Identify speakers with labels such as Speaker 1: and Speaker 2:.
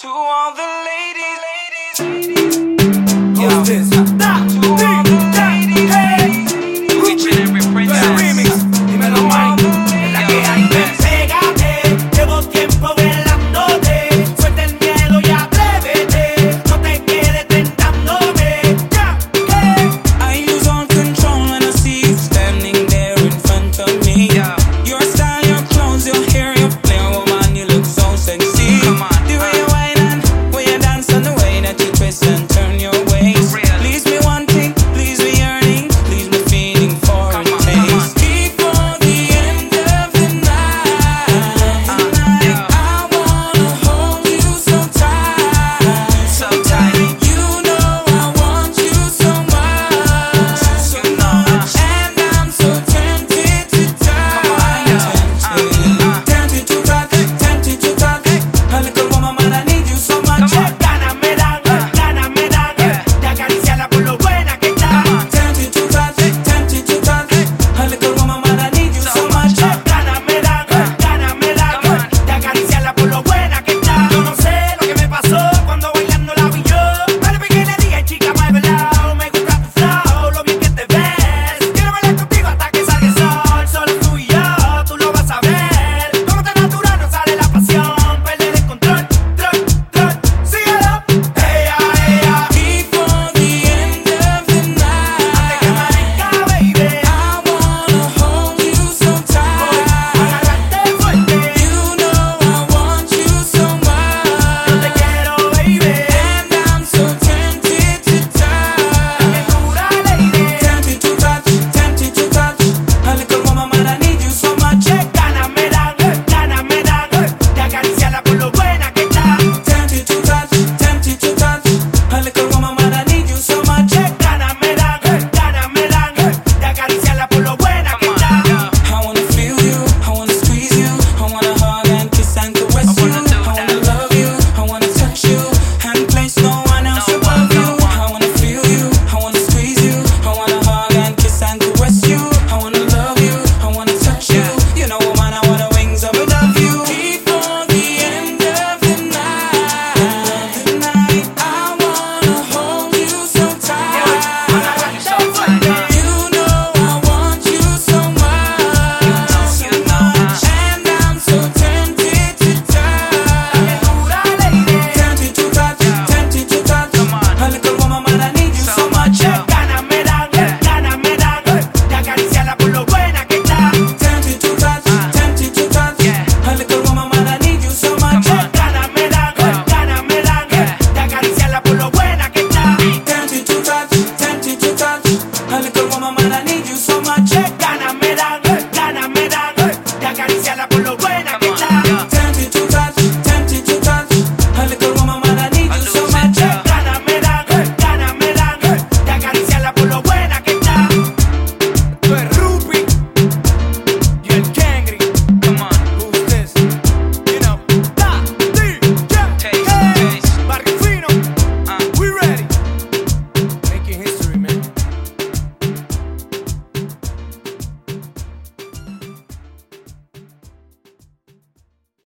Speaker 1: To all the ladies.